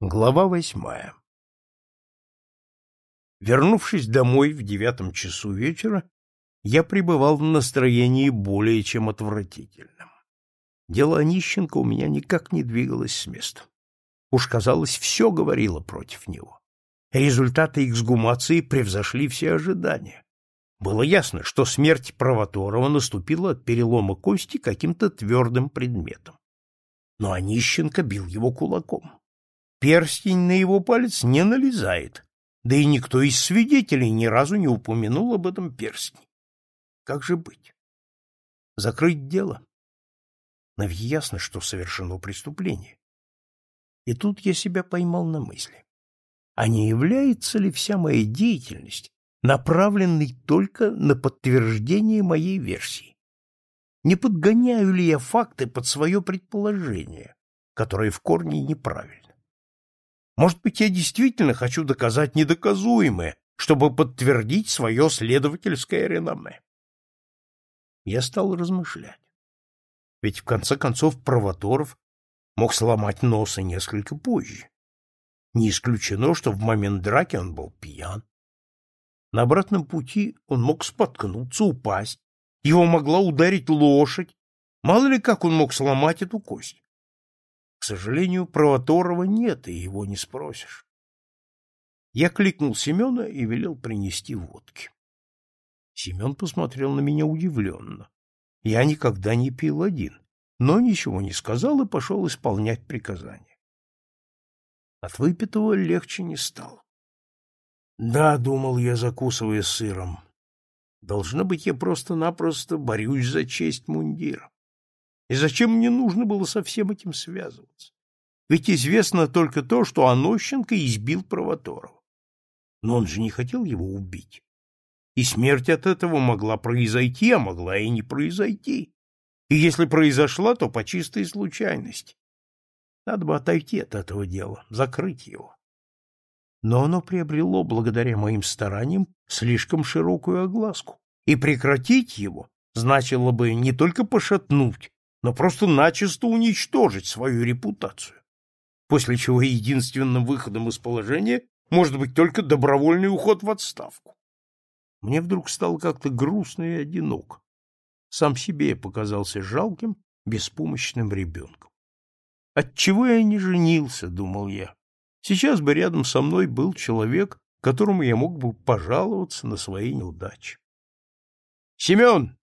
Глава восьмая Вернувшись домой в девятом часу вечера, я пребывал в настроении более чем отвратительном. Дело Онищенко у меня никак не двигалось с места. Уж, казалось, все говорило против него. Результаты эксгумации превзошли все ожидания. Было ясно, что смерть Провоторова наступила от перелома кости каким-то твердым предметом. Но Онищенко бил его кулаком. Перстень на его палец не налезает, да и никто из свидетелей ни разу не упомянул об этом перстне. Как же быть? Закрыть дело? Но ведь ясно, что совершено преступление. И тут я себя поймал на мысли. А не является ли вся моя деятельность направленной только на подтверждение моей версии? Не подгоняю ли я факты под свое предположение, которое в корне неправильно? Может быть, я действительно хочу доказать недоказуемое, чтобы подтвердить свое следовательское реноме. Я стал размышлять. Ведь, в конце концов, Провоторов мог сломать нос и несколько позже. Не исключено, что в момент драки он был пьян. На обратном пути он мог споткнуться, упасть. Его могла ударить лошадь. Мало ли как он мог сломать эту кость. К сожалению, Провоторова нет, и его не спросишь. Я кликнул Семена и велел принести водки. Семен посмотрел на меня удивленно. Я никогда не пил один, но ничего не сказал и пошел исполнять приказание. От выпитого легче не стало. Да, думал я, закусывая сыром. Должно быть, я просто-напросто борюсь за честь мундира. И зачем мне нужно было со всем этим связываться? Ведь известно только то, что Анощенко избил Провоторова. Но он же не хотел его убить. И смерть от этого могла произойти, а могла и не произойти. И если произошла, то по чистой случайности. Надо бы отойти от этого дела, закрыть его. Но оно приобрело, благодаря моим стараниям, слишком широкую огласку. И прекратить его значило бы не только пошатнуть, но просто начисто уничтожить свою репутацию. После чего единственным выходом из положения может быть только добровольный уход в отставку. Мне вдруг стало как-то грустно и одиноко. Сам себе показался жалким, беспомощным ребенком. Отчего я не женился, думал я. Сейчас бы рядом со мной был человек, которому я мог бы пожаловаться на свои неудачи. Семен,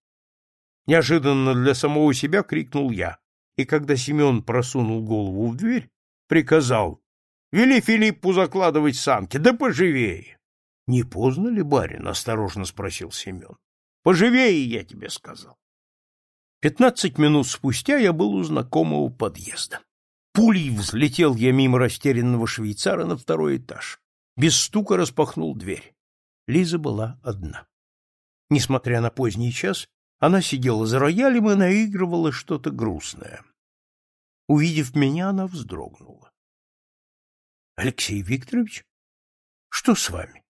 Неожиданно для самого себя крикнул я, и когда Семен просунул голову в дверь, приказал «Вели Филиппу закладывать санки, да поживее!» «Не поздно ли, барин?» — осторожно спросил Семен. «Поживее, я тебе сказал». Пятнадцать минут спустя я был у знакомого подъезда. Пулей взлетел я мимо растерянного швейцара на второй этаж. Без стука распахнул дверь. Лиза была одна. Несмотря на поздний час, она сидела за роялем и наигрывала что-то грустное. Увидев меня, она вздрогнула. — Алексей Викторович? Что с вами?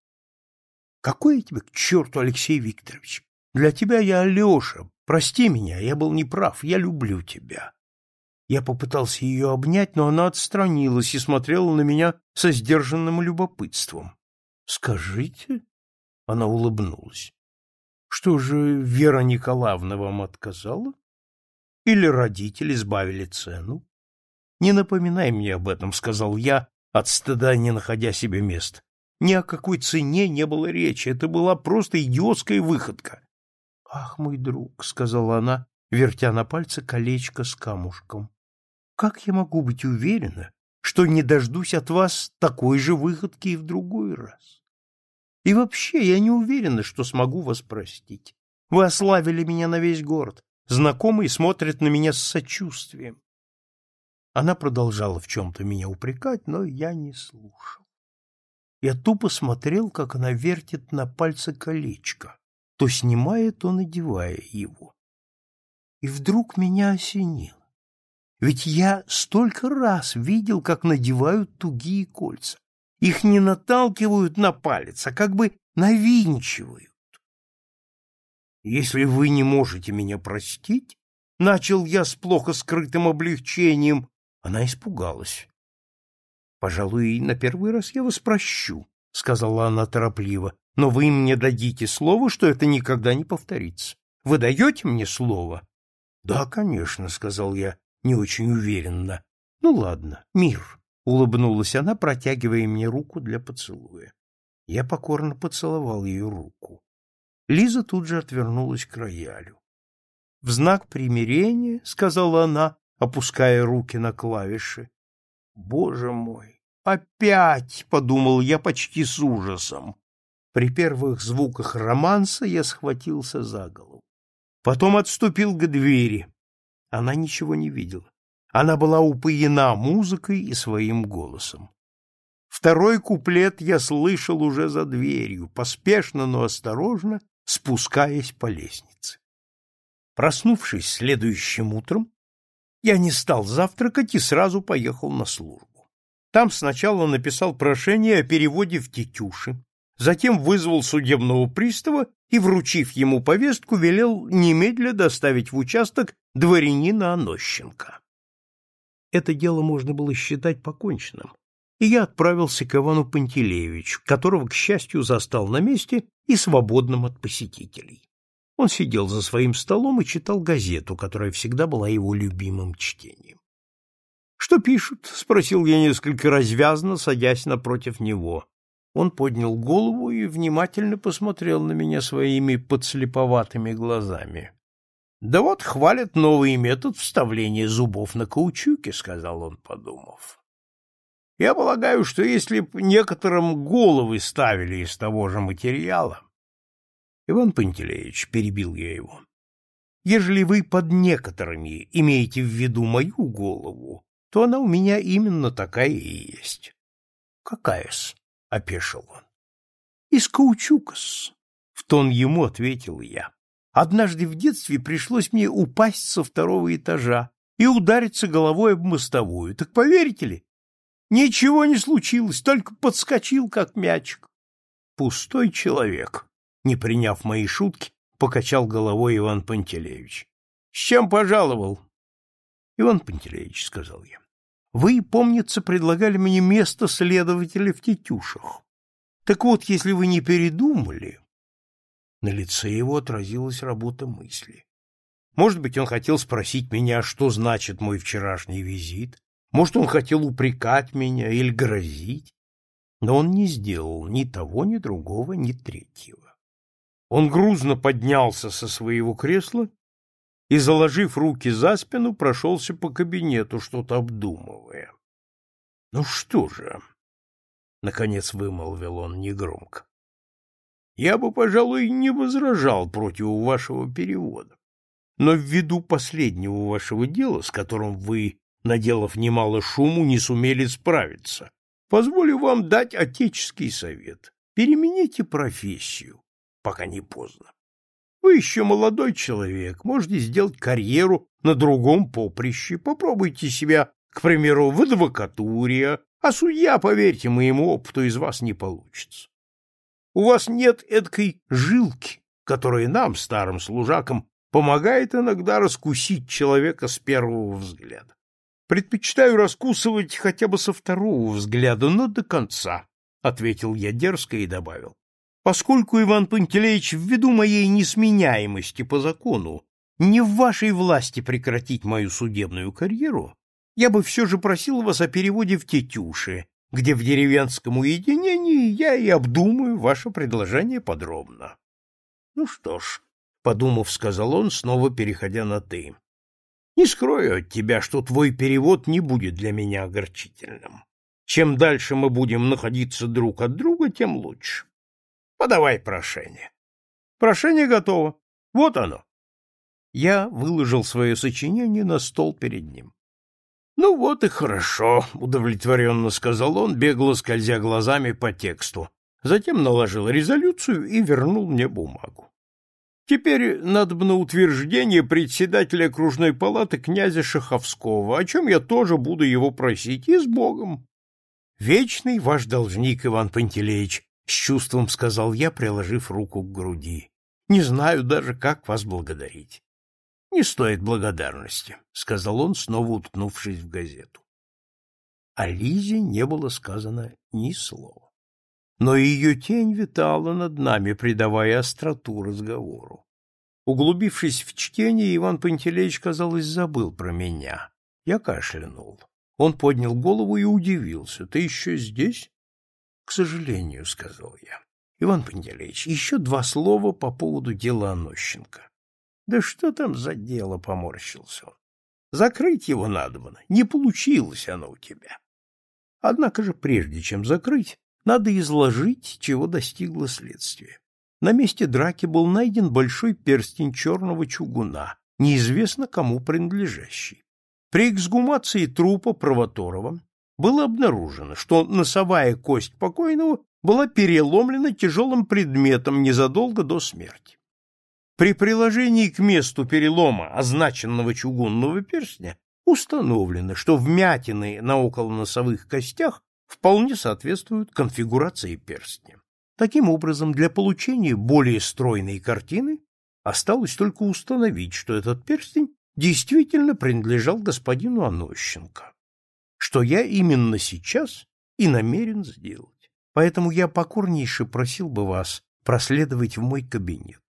— Какой я тебе к черту, Алексей Викторович? Для тебя я Алеша. Прости меня, я был неправ, я люблю тебя. Я попытался ее обнять, но она отстранилась и смотрела на меня со сдержанным любопытством. — Скажите? — она улыбнулась. Что же, Вера Николаевна вам отказала? Или родители сбавили цену? Не напоминай мне об этом, сказал я, от стыда не находя себе места. Ни о какой цене не было речи, это была просто идиотская выходка. Ах, мой друг, сказала она, вертя на пальце колечко с камушком. Как я могу быть уверена, что не дождусь от вас такой же выходки и в другой раз? И вообще, я не уверена, что смогу вас простить. Вы ославили меня на весь город. Знакомые смотрят на меня с сочувствием. Она продолжала в чем-то меня упрекать, но я не слушал. Я тупо смотрел, как она вертит на пальце колечко, то снимая, то надевая его. И вдруг меня осенило. Ведь я столько раз видел, как надевают тугие кольца. Их не наталкивают на палец, а как бы навинчивают. Если вы не можете меня простить, начал я с плохо скрытым облегчением, она испугалась. Пожалуй, на первый раз я вас прощу, сказала она торопливо. Но вы мне дадите слово, что это никогда не повторится. Вы даете мне слово? Да, конечно, сказал я, не очень уверенно. Ну ладно, мир, улыбнулась она, протягивая мне руку для поцелуя. Я покорно поцеловал ее руку. Лиза тут же отвернулась к роялю. В знак примирения, сказала она, опуская руки на клавиши. Боже мой, опять, подумал я почти с ужасом. При первых звуках романса я схватился за голову. Потом отступил к двери. Она ничего не видела. Она была упоена музыкой и своим голосом. Второй куплет я слышал уже за дверью, поспешно, но осторожно, спускаясь по лестнице. Проснувшись следующим утром, я не стал завтракать и сразу поехал на службу. Там сначала написал прошение о переводе в Тетюши, затем вызвал судебного пристава и, вручив ему повестку, велел немедля доставить в участок дворянина Онощенко. Это дело можно было считать поконченным, и я отправился к Ивану Пантелеевичу, которого, к счастью, застал на месте и свободным от посетителей. Он сидел за своим столом и читал газету, которая всегда была его любимым чтением. «Что пишут?» — спросил я несколько развязно, садясь напротив него. Он поднял голову и внимательно посмотрел на меня своими подслеповатыми глазами. — Да вот хвалят новый метод вставления зубов на каучуке, — сказал он, подумав. — Я полагаю, что если б некоторым головы ставили из того же материала... — Иван Пантелеич, — перебил я его, — ежели вы под некоторыми имеете в виду мою голову, то она у меня именно такая и есть. — Какая-с? — опешил он. — Из каучука-с, — в тон ему ответил я. Однажды в детстве пришлось мне упасть со второго этажа и удариться головой об мостовую. Так поверите ли? Ничего не случилось, только подскочил, как мячик. Пустой человек, не приняв мои шутки, покачал головой Иван Пантелеевич. — С чем пожаловал? — Иван Пантелеевич, — сказал я, вы, помнится, предлагали мне место следователя в Тетюшах. Так вот, если вы не передумали... На лице его отразилась работа мысли. Может быть, он хотел спросить меня, что значит мой вчерашний визит. Может, он хотел упрекать меня или грозить. Но он не сделал ни того, ни другого, ни третьего. Он грузно поднялся со своего кресла и, заложив руки за спину, прошелся по кабинету, что-то обдумывая. — Ну что же? — наконец вымолвил он негромко. — Я бы, пожалуй, не возражал против вашего перевода. Но ввиду последнего вашего дела, с которым вы, наделав немало шуму, не сумели справиться, позволю вам дать отеческий совет. Перемените профессию, пока не поздно. Вы еще молодой человек, можете сделать карьеру на другом поприще, попробуйте себя, к примеру, в адвокатуре, а судья, поверьте моему опыту, из вас не получится. У вас нет эткой жилки, которая нам, старым служакам, помогает иногда раскусить человека с первого взгляда. Предпочитаю раскусывать хотя бы со второго взгляда, но до конца, — ответил я дерзко и добавил. Поскольку, Иван Пантелеич, ввиду моей несменяемости по закону, не в вашей власти прекратить мою судебную карьеру, я бы все же просил вас о переводе в Тетюши, где в деревенском уединении я и обдумаю ваше предложение подробно. — Ну что ж, — подумав, сказал он, снова переходя на «ты». — Не скрою от тебя, что твой перевод не будет для меня огорчительным. Чем дальше мы будем находиться друг от друга, тем лучше. Подавай прошение. Прошение готово. Вот оно. Я выложил свое сочинение на стол перед ним. Ну вот и хорошо, удовлетворенно сказал он, бегло скользя глазами по тексту. Затем наложил резолюцию и вернул мне бумагу. Теперь надо бы на утверждение председателя окружной палаты князя Шаховского, о чем я тоже буду его просить, и с Богом. Вечный ваш должник Иван Пантелеич, — с чувством сказал я, приложив руку к груди. — Не знаю даже, как вас благодарить. — Не стоит благодарности, — сказал он, снова уткнувшись в газету. О Лизе не было сказано ни слова. Но ее тень витала над нами, придавая остроту разговору. Углубившись в чтение, Иван Пантелеич, казалось, забыл про меня. Я кашлянул. Он поднял голову и удивился. — Ты еще здесь? — К сожалению, — сказал я. — Иван Пантелеич, еще два слова по поводу дела Онощенко. — Да что там за дело, — поморщился он. — Закрыть его надо было. Не получилось оно у тебя. Однако же, прежде чем закрыть, надо изложить, чего достигло следствие. На месте драки был найден большой перстень черного чугуна, неизвестно кому принадлежащий. При эксгумации трупа Провоторова было обнаружено, что носовая кость покойного была переломлена тяжелым предметом незадолго до смерти. При приложении к месту перелома означенного чугунного перстня установлено, что вмятины на околоносовых костях вполне соответствуют конфигурации перстня. Таким образом, для получения более стройной картины осталось только установить, что этот перстень действительно принадлежал господину Анощенко, что я именно сейчас и намерен сделать. Поэтому я покорнейше просил бы вас проследовать в мой кабинет,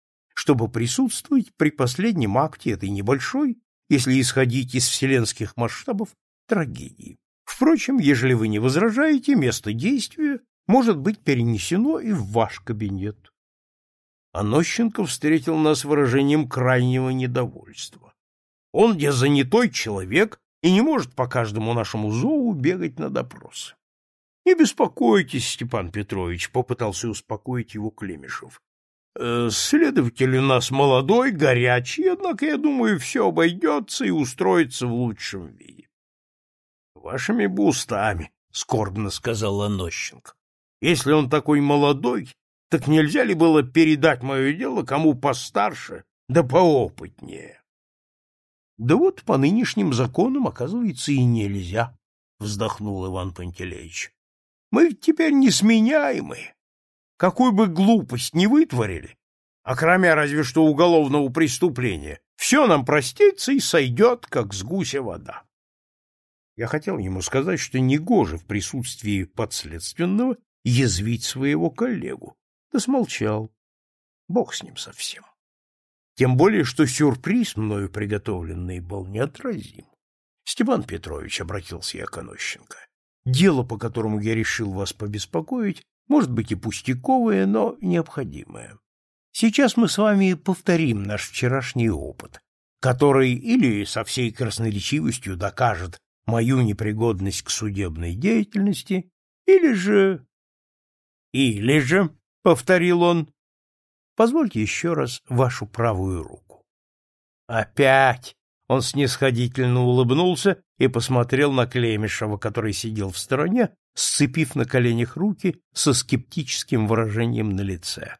чтобы присутствовать при последнем акте этой небольшой, если исходить из вселенских масштабов, трагедии. Впрочем, ежели вы не возражаете, место действия может быть перенесено и в ваш кабинет. Анощенко встретил нас выражением крайнего недовольства. Он где занятой человек и не может по каждому нашему зову бегать на допросы. — Не беспокойтесь, Степан Петрович, — попытался успокоить его Клемешев. «Э, — Следователь у нас молодой, горячий, однако, я думаю, все обойдется и устроится в лучшем виде. — Вашими бы устами, — скорбно сказал Анощенко. — Если он такой молодой, так нельзя ли было передать мое дело кому постарше да поопытнее? — Да вот по нынешним законам, оказывается, и нельзя, — вздохнул Иван Пантелеич. — Мы теперь несменяемые. Какую бы глупость ни вытворили, а кроме разве что уголовного преступления, все нам простится и сойдет, как с гуся вода. Я хотел ему сказать, что негоже в присутствии подследственного язвить своего коллегу, да смолчал. Бог с ним совсем. Тем более, что сюрприз, мною приготовленный, был неотразим. Степан Петрович, — обратился я к Онощенко, — дело, по которому я решил вас побеспокоить, может быть и пустяковое, но необходимое. Сейчас мы с вами повторим наш вчерашний опыт, который или со всей красноречивостью докажет мою непригодность к судебной деятельности, или же... Или же, — повторил он. — Позвольте еще раз вашу правую руку. Опять! Он снисходительно улыбнулся и посмотрел на Клемешева, который сидел в стороне, сцепив на коленях руки со скептическим выражением на лице.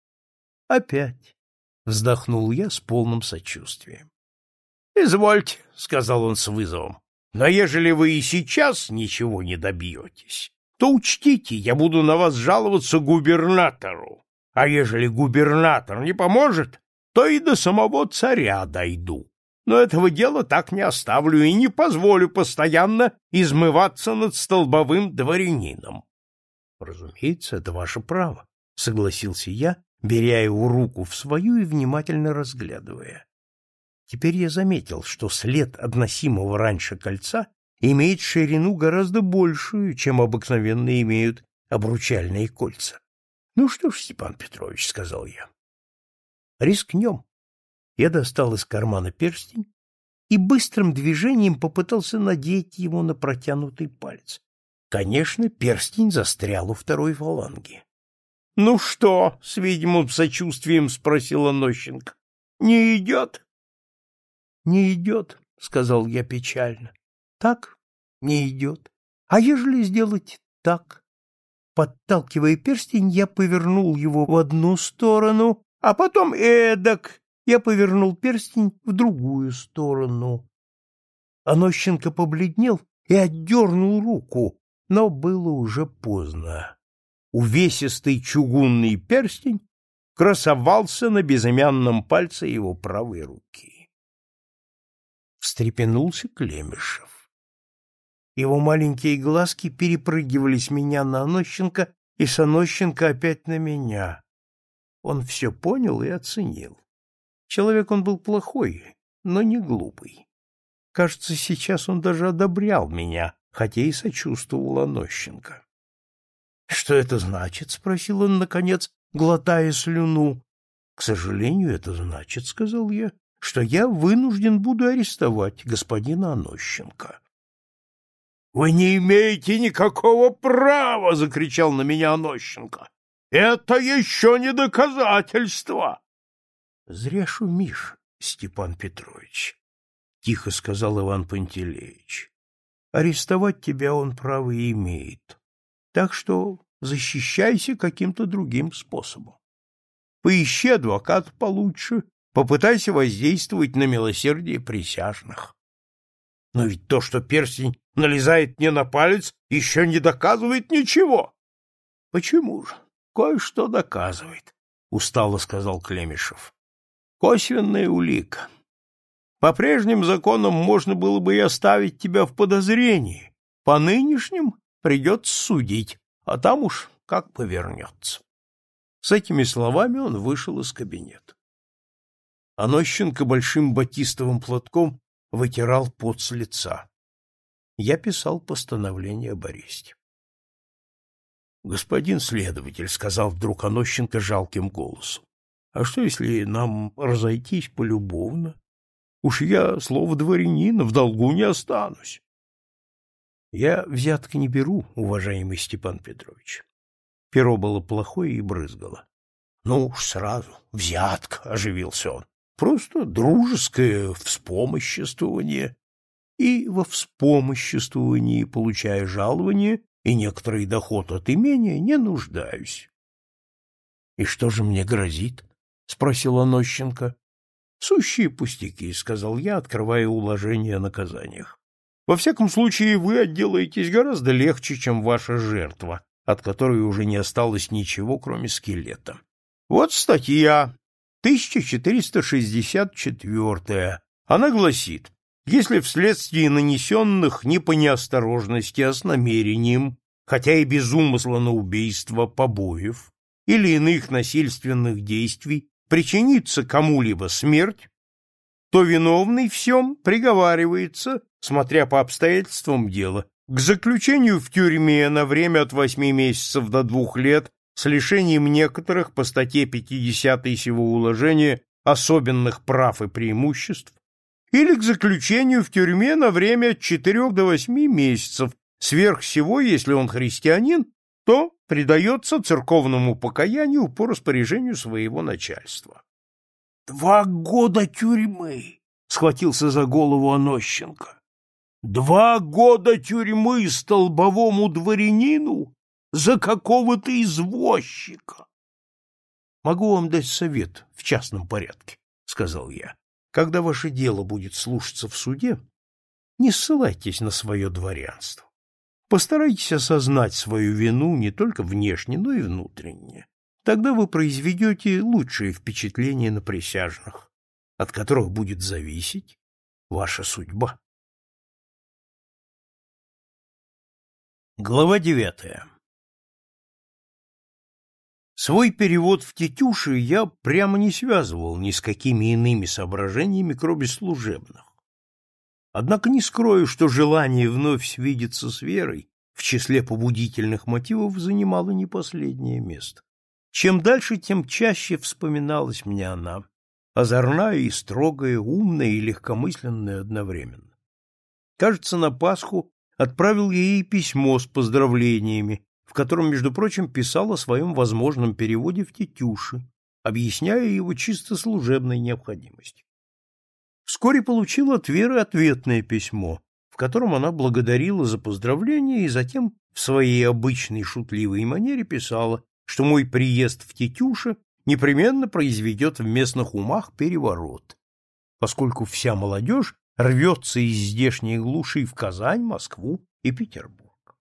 — Опять! — вздохнул я с полным сочувствием. — Извольте, — сказал он с вызовом, — но ежели вы и сейчас ничего не добьетесь, то учтите, я буду на вас жаловаться губернатору. А ежели губернатор не поможет, то и до самого царя дойду. Но этого дела так не оставлю и не позволю постоянно измываться над столбовым дворянином. — Разумеется, это ваше право, — согласился я, беря его руку в свою и внимательно разглядывая. Теперь я заметил, что след относимого раньше кольца имеет ширину гораздо большую, чем обыкновенно имеют обручальные кольца. — Ну что ж, Степан Петрович, — сказал я, — рискнем. Я достал из кармана перстень и быстрым движением попытался надеть его на протянутый палец. Конечно, перстень застрял у второй фаланги. — Ну что? — с видимым сочувствием спросила Нощенко. — Не идет? — Не идет, — сказал я печально. Так не идет. А ежели сделать так? Подталкивая перстень, я повернул его в одну сторону, а потом эдак я повернул перстень в другую сторону. Анощенко побледнел и отдернул руку, но было уже поздно. Увесистый чугунный перстень красовался на безымянном пальце его правой руки. Встрепенулся Клемешев. Его маленькие глазки перепрыгивали с меня на Анощенко и с Анощенко опять на меня. Он все понял и оценил. Человек он был плохой, но не глупый. Кажется, сейчас он даже одобрял меня, хотя и сочувствовал Анощенко. — Что это значит? — спросил он, наконец, глотая слюну. — К сожалению, это значит, — сказал я, — что я вынужден буду арестовать господина Анощенко. — Вы не имеете никакого права! — закричал на меня Анощенко. — Это еще не доказательство! — Зря шумишь, Степан Петрович, — тихо сказал Иван Пантелеич. — Арестовать тебя он право имеет. Так что защищайся каким-то другим способом. Поищи адвоката получше, попытайся воздействовать на милосердие присяжных. Но ведь то, что перстень налезает мне на палец, еще не доказывает ничего. — Почему же? Кое-что доказывает, — устало сказал Клемешев. — Косвенная улика. По прежним законам можно было бы и оставить тебя в подозрении. По нынешним придется судить, а там уж как повернется. С этими словами он вышел из кабинета. Анощенко большим батистовым платком вытирал пот с лица. Я писал постановление об аресте. — Господин следователь, — сказал вдруг Анощенко жалким голосом, — а что, если нам разойтись полюбовно? Уж я, слово дворянина, в долгу не останусь. Я взятка не беру, уважаемый Степан Петрович. Перо было плохое и брызгало. Ну уж сразу, взятка, оживился он. Просто дружеское вспомоществование. И во вспомоществовании, получая жалование и некоторый доход от имения, не нуждаюсь. — И что же мне грозит? — спросил Онощенко. — Сущие пустяки, — сказал я, открывая уложение о наказаниях. Во всяком случае, вы отделаетесь гораздо легче, чем ваша жертва, от которой уже не осталось ничего, кроме скелета. Вот статья 1464. Она гласит, если вследствие нанесенных не по неосторожности, а с намерением, хотя и без умысла на убийство, побоев или иных насильственных действий, причинится кому-либо смерть, то виновный всем приговаривается смотря по обстоятельствам дела, к заключению в тюрьме на время от восьми месяцев до двух лет с лишением некоторых по статье 50 сего уложения особенных прав и преимуществ, или к заключению в тюрьме на время от четырех до восьми месяцев, сверх всего, если он христианин, то предается церковному покаянию по распоряжению своего начальства. «Два года тюрьмы!» — схватился за голову Онощенко. Два года тюрьмы столбовому дворянину за какого-то извозчика. — Могу вам дать совет в частном порядке, — сказал я. — Когда ваше дело будет слушаться в суде, не ссылайтесь на свое дворянство. Постарайтесь осознать свою вину не только внешне, но и внутренне. Тогда вы произведете лучшее впечатление на присяжных, от которых будет зависеть ваша судьба. Глава девятая Свой перевод в Тетюши я прямо не связывал ни с какими иными соображениями, кроме служебных. Однако не скрою, что желание вновь свидеться с Верой в числе побудительных мотивов занимало не последнее место. Чем дальше, тем чаще вспоминалась мне она, озорная и строгая, умная и легкомысленная одновременно. Кажется, на Пасху отправил ей письмо с поздравлениями, в котором, между прочим, писал о своем возможном переводе в Тетюши, объясняя его чисто служебной необходимости. Вскоре получил от Веры ответное письмо, в котором она благодарила за поздравления и затем в своей обычной шутливой манере писала, что мой приезд в Тетюше непременно произведет в местных умах переворот, поскольку вся молодежь рвется из здешней глуши в Казань, Москву и Петербург.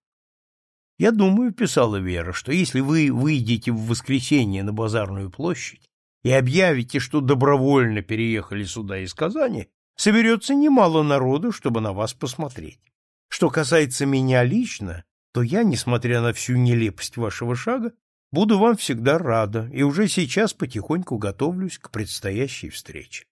Я думаю, писала Вера, что если вы выйдете в воскресенье на базарную площадь и объявите, что добровольно переехали сюда из Казани, соберется немало народу, чтобы на вас посмотреть. Что касается меня лично, то я, несмотря на всю нелепость вашего шага, буду вам всегда рада и уже сейчас потихоньку готовлюсь к предстоящей встрече.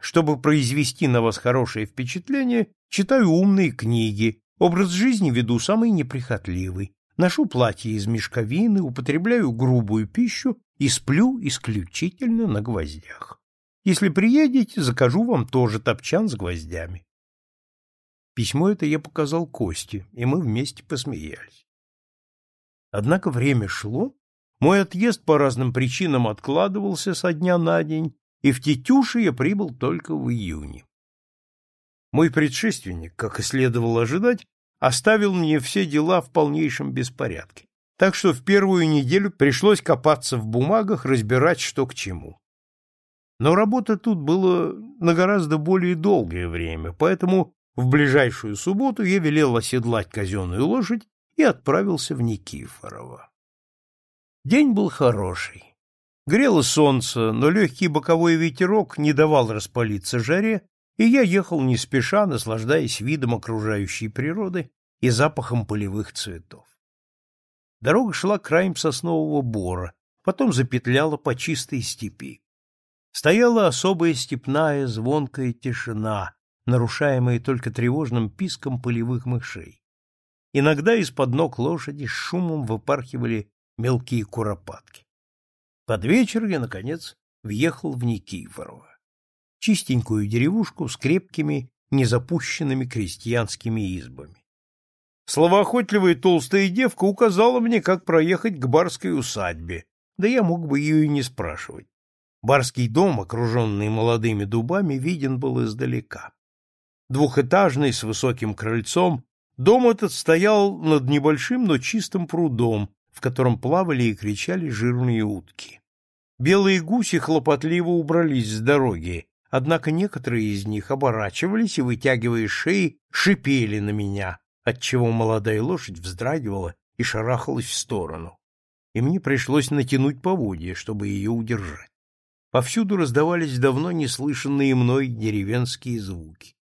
Чтобы произвести на вас хорошее впечатление, читаю умные книги, образ жизни веду самый неприхотливый, ношу платье из мешковины, употребляю грубую пищу и сплю исключительно на гвоздях. Если приедете, закажу вам тоже топчан с гвоздями. Письмо это я показал Косте, и мы вместе посмеялись. Однако время шло, мой отъезд по разным причинам откладывался со дня на день, и в Тетюши я прибыл только в июне. Мой предшественник, как и следовало ожидать, оставил мне все дела в полнейшем беспорядке, так что в первую неделю пришлось копаться в бумагах, разбирать, что к чему. Но работа тут была на гораздо более долгое время, поэтому в ближайшую субботу я велел оседлать казенную лошадь и отправился в Никифорово. День был хороший. Грело солнце, но легкий боковой ветерок не давал распалиться жаре, и я ехал не спеша, наслаждаясь видом окружающей природы и запахом полевых цветов. Дорога шла краем соснового бора, потом запетляла по чистой степи. Стояла особая степная звонкая тишина, нарушаемые только тревожным писком полевых мышей. Иногда из-под ног лошади с шумом выпархивали мелкие куропатки. Под вечер я, наконец, въехал в Никифорово. Чистенькую деревушку с крепкими, незапущенными крестьянскими избами. Словоохотливая толстая девка указала мне, как проехать к барской усадьбе, да я мог бы ее и не спрашивать. Барский дом, окруженный молодыми дубами, виден был издалека. Двухэтажный, с высоким крыльцом, дом этот стоял над небольшим, но чистым прудом, в котором плавали и кричали жирные утки. Белые гуси хлопотливо убрались с дороги, однако некоторые из них оборачивались и, вытягивая шеи, шипели на меня, отчего молодая лошадь вздрагивала и шарахалась в сторону, и мне пришлось натянуть поводья, чтобы ее удержать. Повсюду раздавались давно неслышанные мной деревенские звуки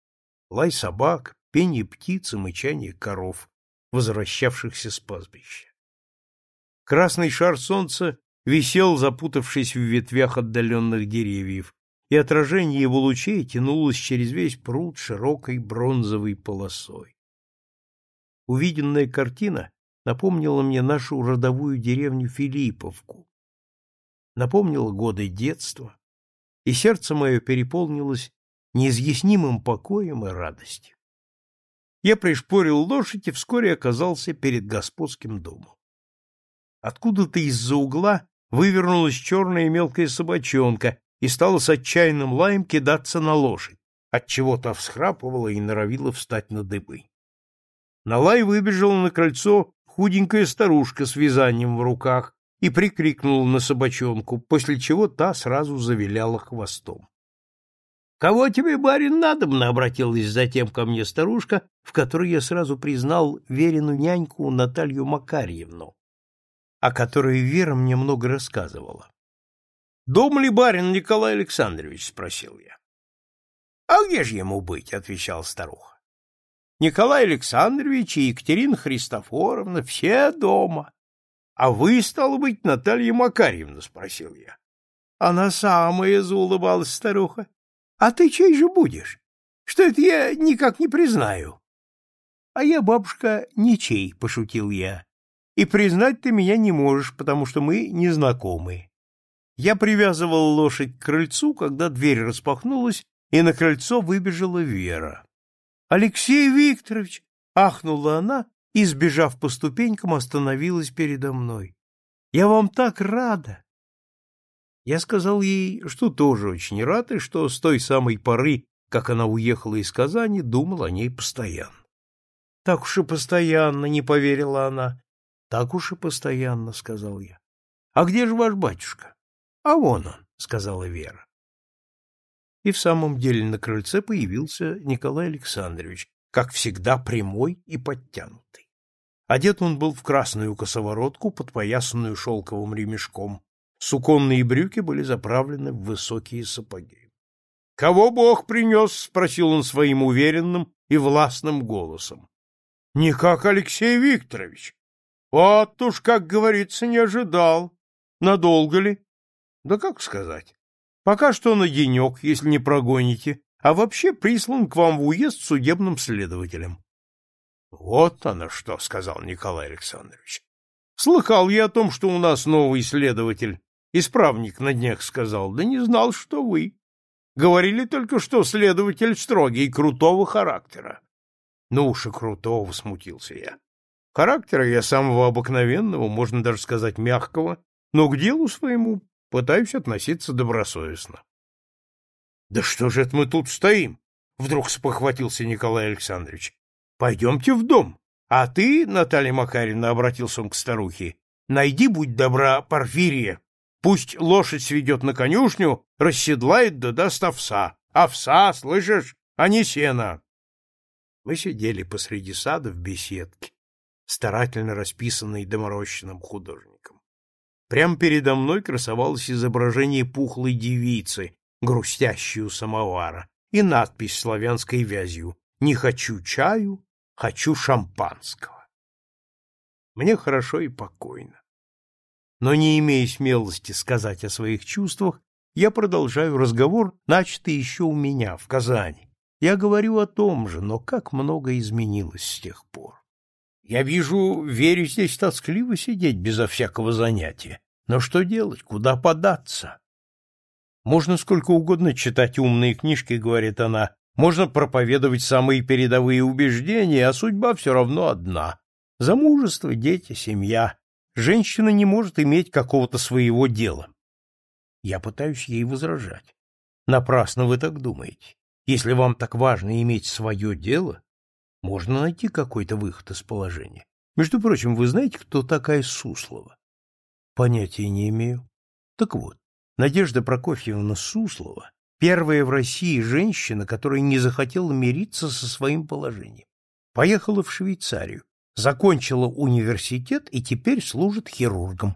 лай собак, пение птиц и мычание коров, возвращавшихся с пастбища. Красный шар солнца висел, запутавшись в ветвях отдаленных деревьев, и отражение его лучей тянулось через весь пруд широкой бронзовой полосой. Увиденная картина напомнила мне нашу родовую деревню Филипповку, напомнила годы детства, и сердце мое переполнилось неизъяснимым покоем и радостью. Я пришпорил лошадь и вскоре оказался перед господским домом. Откуда-то из-за угла вывернулась черная мелкая собачонка и стала с отчаянным лаем кидаться на лошадь, отчего та всхрапывала и норовила встать на дыбы. На лай выбежала на крыльцо худенькая старушка с вязанием в руках и прикрикнула на собачонку, после чего та сразу завиляла хвостом. «Кого тебе, барин, надобно?» — обратилась затем ко мне старушка, в которой я сразу признал веренную няньку Наталью Макарьевну, о которой Вера мне много рассказывала. «Дом ли барин Николай Александрович?» — спросил я. «А где же ему быть?» — отвечал старуха. «Николай Александрович и Екатерина Христофоровна все дома. А вы, стало быть, Наталья Макарьевна?» — спросил я. «Она самая», — заулыбалась старуха. А ты чей же будешь? Что это я никак не признаю? — А я, бабушка, ничей, — пошутил я. — И признать ты меня не можешь, потому что мы не знакомы. Я привязывал лошадь к крыльцу, когда дверь распахнулась, и на крыльцо выбежала Вера. — Алексей Викторович! — ахнула она и, сбежав по ступенькам, остановилась передо мной. — Я вам так рада! Я сказал ей, что тоже очень рад, и что с той самой поры, как она уехала из Казани, думал о ней постоянно. — Так уж и постоянно, — не поверила она. — Так уж и постоянно, — сказал я. — А где же ваш батюшка? — А вон он, — сказала Вера. И в самом деле на крыльце появился Николай Александрович, как всегда прямой и подтянутый. Одет он был в красную косоворотку, подпоясанную шелковым ремешком, Суконные брюки были заправлены в высокие сапоги. — Кого Бог принес? — спросил он своим уверенным и властным голосом. — Никак, Алексей Викторович. Вот уж, как говорится, не ожидал. Надолго ли? — Да как сказать. Пока что на денек, если не прогоните, а вообще прислан к вам в уезд судебным следователем. — Вот оно что, — сказал Николай Александрович. — Слыхал я о том, что у нас новый следователь. Исправник на днях сказал, да не знал, что вы. Говорили только, что следователь строгий, крутого характера. Ну уж и крутого, смутился я. Характера я самого обыкновенного, можно даже сказать мягкого, но к делу своему пытаюсь относиться добросовестно. — Да что же это мы тут стоим? — вдруг спохватился Николай Александрович. — Пойдемте в дом. А ты, Наталья Макаревна, — обратился он к старухе, — найди, будь добра, Порфирия. Пусть лошадь сведет на конюшню, расседлает да даст овса. Овса, слышишь, а не сена. Мы сидели посреди сада в беседке, старательно расписанной доморощенным художником. Прямо передо мной красовалось изображение пухлой девицы, грустящей у самовара, и надпись славянской вязью «Не хочу чаю, хочу шампанского». Мне хорошо и покойно. Но не имея смелости сказать о своих чувствах, я продолжаю разговор, начатый еще у меня, в Казани. Я говорю о том же, но как много изменилось с тех пор. Я вижу, верю здесь тоскливо сидеть безо всякого занятия. Но что делать, куда податься? Можно сколько угодно читать умные книжки, говорит она, можно проповедовать самые передовые убеждения, а судьба все равно одна. Замужество, дети, семья. Женщина не может иметь какого-то своего дела. Я пытаюсь ей возражать. Напрасно вы так думаете. Если вам так важно иметь свое дело, можно найти какой-то выход из положения. Между прочим, вы знаете, кто такая Суслова? Понятия не имею. Так вот, Надежда Прокофьевна Суслова — первая в России женщина, которая не захотела мириться со своим положением. Поехала в Швейцарию, закончила университет и теперь служит хирургом.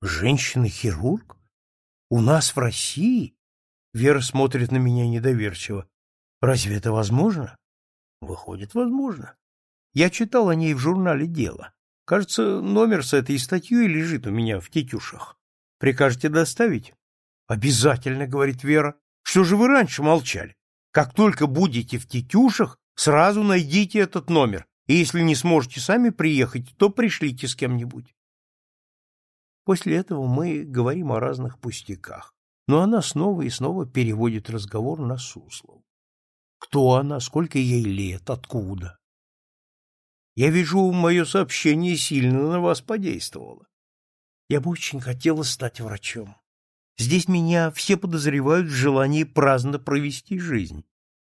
Женщина-хирург? У нас в России? Вера смотрит на меня недоверчиво. Разве это возможно? Выходит, возможно. Я читал о ней в журнале «Дело». Кажется, номер с этой статьей лежит у меня в тетюшах. Прикажете доставить? Обязательно, говорит Вера. Что же вы раньше молчали? Как только будете в тетюшах, сразу найдите этот номер. И если не сможете сами приехать, то пришлите с кем-нибудь. После этого мы говорим о разных пустяках, но она снова и снова переводит разговор на Суслову. Кто она, сколько ей лет, откуда? Я вижу, мое сообщение сильно на вас подействовало. Я бы очень хотела стать врачом. Здесь меня все подозревают в желании праздно провести жизнь.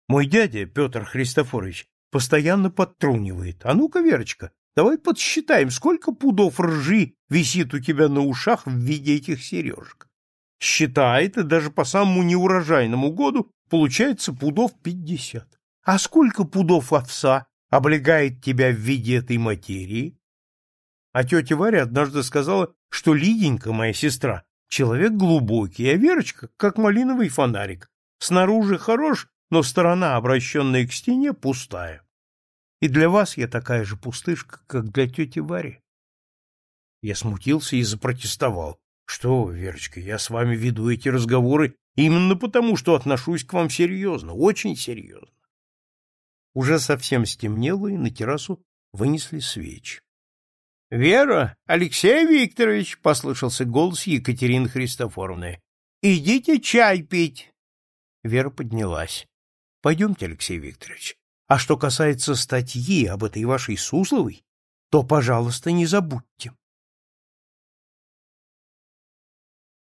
Мой дядя, Петр Христофорович, постоянно подтрунивает. А ну-ка, Верочка, давай подсчитаем, сколько пудов ржи висит у тебя на ушах в виде этих сережек. Считает, и даже по самому неурожайному году получается пудов пятьдесят. А сколько пудов овса облегает тебя в виде этой материи? А тетя Варя однажды сказала, что Лиденька, моя сестра, человек глубокий, а Верочка как малиновый фонарик. Снаружи хорош, но сторона, обращенная к стене, пустая. И для вас я такая же пустышка, как для тети Вари. Я смутился и запротестовал. Что, Верочка, я с вами веду эти разговоры именно потому, что отношусь к вам серьезно, очень серьезно. Уже совсем стемнело, и на террасу вынесли свечи. — Вера, Алексей Викторович, — послышался голос Екатерины Христофоровны, — идите чай пить. Вера поднялась. — Пойдемте, Алексей Викторович. А что касается статьи об этой вашей Сусловой, то, пожалуйста, не забудьте.